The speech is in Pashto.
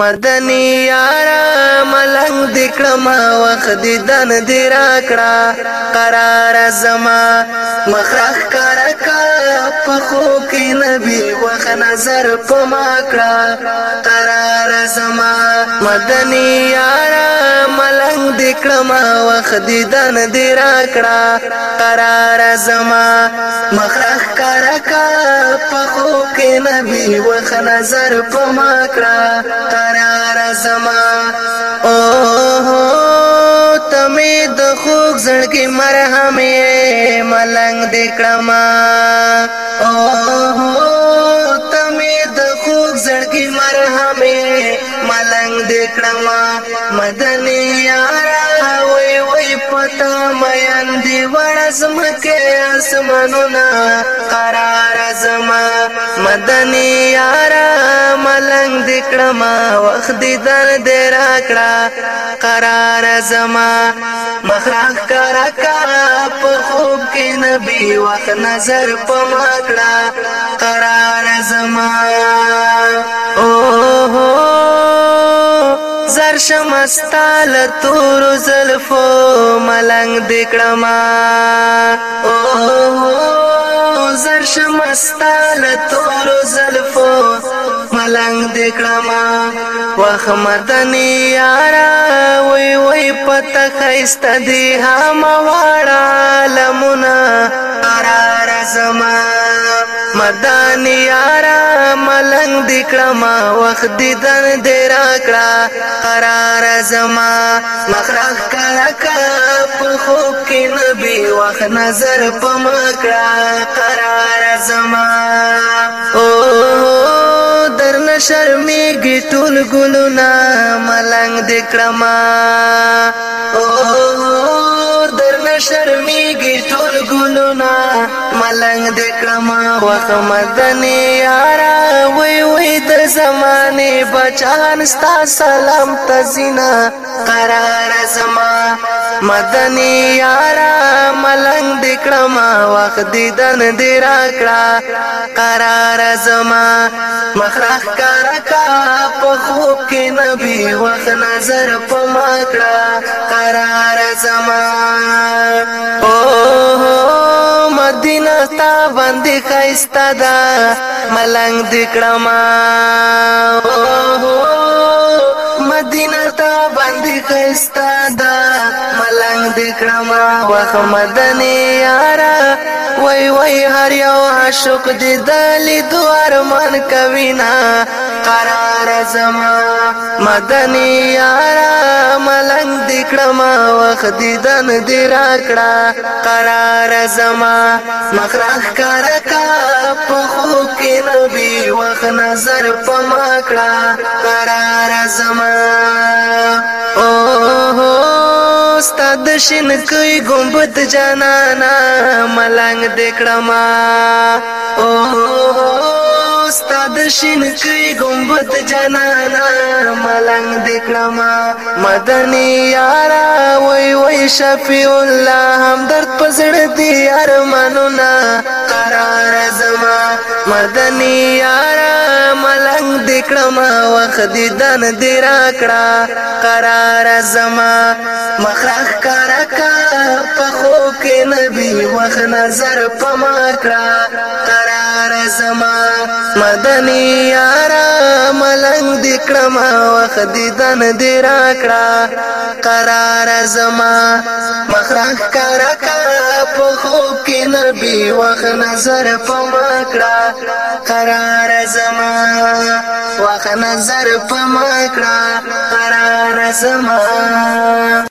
مدنی یارا ملنګ دکړما وخت دن دی راکړه قرار زما مخخ کرکا په خو کې نبی وخ نظر پما کړه قرار زما مدنی یارا ملنګ دکړما وخت دن دی راکړه قرار زما مخخ نبی وخ نظر پما کړه قرار زما او تمه د خوږ زړګي مرهمه ملنګ دې کړم او تمه د خوږ زړګي مرهمه ملنګ دې کړم مدني یار زمکه اسمانونه قرار زما مدني یارا ملنګ دکړما وخت دې در دې راکړه قرار زما مخراخ کرا کرا په خوب کې نبي وخت نظر پما کړه قرار زما شمستال تور زلفو ملنګ دکړما او زر شمستال تور زلفو ملنګ دکړما وخمدنی یارا وای وای پته خیست دی ها مواړه لمنا ارا رزما مدانیا تنگ دکړه ما وخت دې در دې راکړه قرار زما مخرخ کړه په خوب کې نبی وخت نظر په مکړه قرار زما او در نشرمېږي ټول ګلونه ملنګ دکړه ما او شرمېږي ټول ګلونه ملنګ دې کړما وخمدني یارا وی وی د زمانه بچان ستا سلام تزینا قرار زما مدني یارا ملنګ دې کړما وخت دې دن دې را کړا قرار زما مخرخ کار کا په خوب کې نبي وخت نظر پما کړا قرار زما باندې خيستا دا ملنګ دکړما مدینه تا باندې خيستا بکرما وخمدنی یارا وای وای هر یو عاشق دې دلی دوار من کوینا قرار زما مدنی یارا ملنګ دې کړما وخت دې دن دې راکړه قرار زما مخرخ کار کا په خو کې نبی وخت نظر پما کړه قرار زما د شین کوي ګمبد جانانا ملنګ دکړما او استاد شین کوي ګمبد جانانا ملنګ دکړما مدني یارا وای وای شفیع الله هم درد پزړ دی ارمانونه قرار زما مدني یارا کړم وخت دې دن دې راکړه قرار زما مخرخ کارا کا په خو کې نبی وخت نظر پما کړه زما مدني یارا ملنګ دې کړما وخت دې دن دې راکړه قرار زما مخرخ کرا په خوب کې نبی وخت نظر پما کړه قرار زما وخت نظر پما کړه قرار زما